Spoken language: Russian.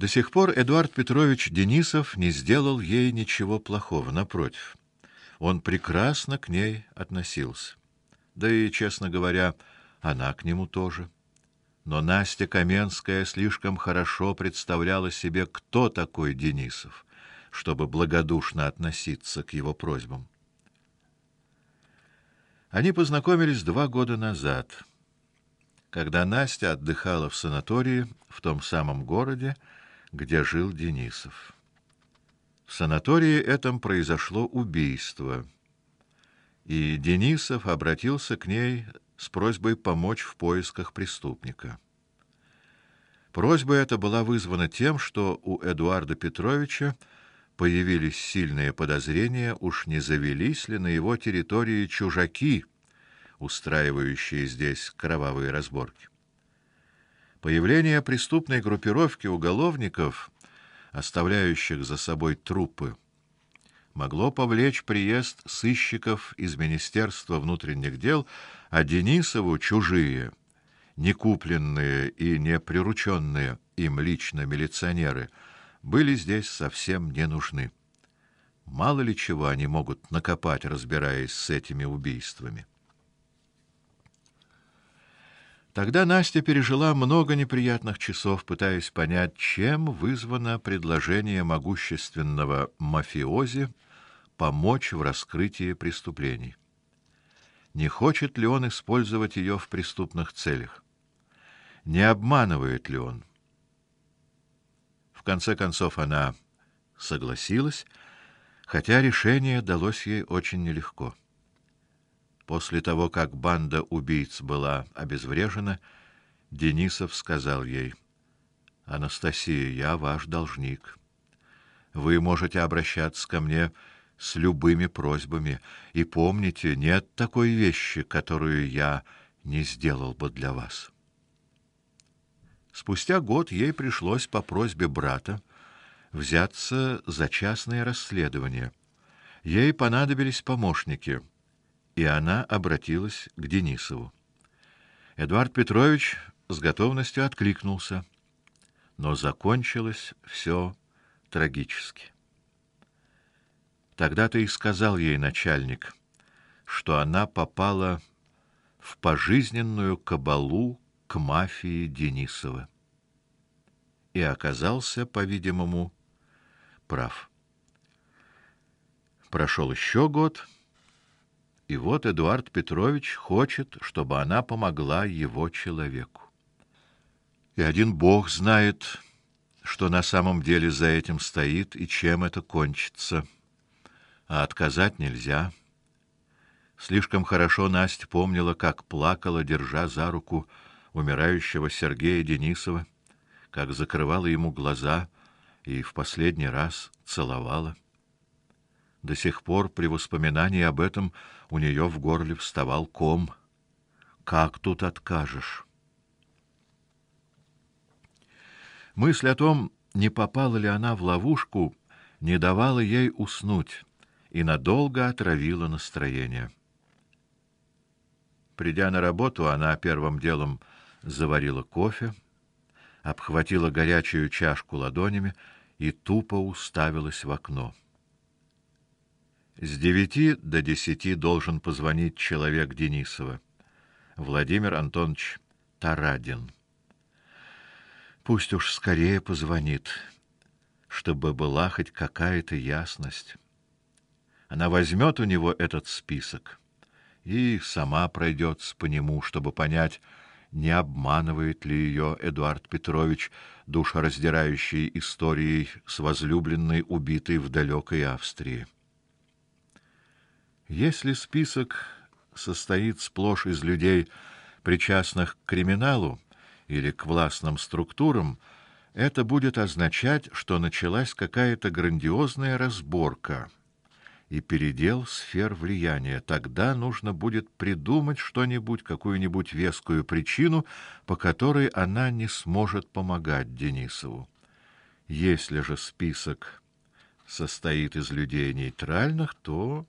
До сих пор Эдуард Петрович Денисов не сделал ей ничего плохого, напротив. Он прекрасно к ней относился. Да и, честно говоря, она к нему тоже. Но Настя Каменская слишком хорошо представляла себе, кто такой Денисов, чтобы благодушно относиться к его просьбам. Они познакомились два года назад, когда Настя отдыхала в санатории в том самом городе, где жил Денисов. В санатории этом произошло убийство, и Денисов обратился к ней с просьбой помочь в поисках преступника. Просьба эта была вызвана тем, что у Эдуарда Петровича появились сильные подозрения, уж не завелись ли на его территории чужаки, устраивающие здесь кровавые разборки. Появление преступной группировки уголовников, оставляющих за собой трупы, могло повлечь приезд сыщиков из Министерства внутренних дел, а Денисову чужие, не купленные и не прирученные им лично милиционеры были здесь совсем не нужны. Мало ли чего они могут накопать, разбираясь с этими убийствами. Тогда Настя пережила много неприятных часов, пытаясь понять, чем вызвано предложение могущественного мафиози помочь в раскрытии преступлений. Не хочет ли он использовать ее в преступных целях? Не обманывает ли он? В конце концов она согласилась, хотя решение далось ей очень нелегко. После того, как банда убийц была обезврежена, Денисов сказал ей: "Анастасия, я ваш должник. Вы можете обращаться ко мне с любыми просьбами, и помните, нет такой вещи, которую я не сделал бы для вас". Спустя год ей пришлось по просьбе брата взяться за частное расследование. Ей понадобились помощники и она обратилась к Денисову. Эдуард Петрович с готовностью откликнулся, но закончилось все трагически. Тогда-то и сказал ей начальник, что она попала в пожизненную кабалу к мафии Денисова. И оказался, по-видимому, прав. Прошел еще год, и вот Эдуард Петрович хочет, чтобы она помогла его человеку. И один Бог знает, что на самом деле за этим стоит и чем это кончится. А отказать нельзя. Слишком хорошо Настя помнила, как плакала, держа за руку умирающего Сергея Денисова, как закрывала ему глаза и в последний раз целовала. До сих пор при воспоминании об этом у нее в горле вставал ком. Как тут откажешь? Мысль о том, не попала ли она в ловушку, не давала ей уснуть и надолго отравила настроение. Придя на работу, она первым делом заварила кофе, обхватила горячую чашку ладонями и тупо уставилась в окно. С девяти до десяти должен позвонить человек Денисова. Владимир Антонович Тарадин. Пусть уж скорее позвонит, чтобы была хоть какая-то ясность. Она возьмет у него этот список и сама пройдется по нему, чтобы понять, не обманывает ли ее Эдуард Петрович душераздирающей историей с возлюбленной, убитой в далекой Австрии. Если список состоит сплошь из людей, причастных к криминалу или к властным структурам, это будет означать, что началась какая-то грандиозная разборка и передел сфер влияния. Тогда нужно будет придумать что-нибудь, какую-нибудь вескую причину, по которой она не сможет помогать Денисову. Если же список состоит из людей нейтральных, то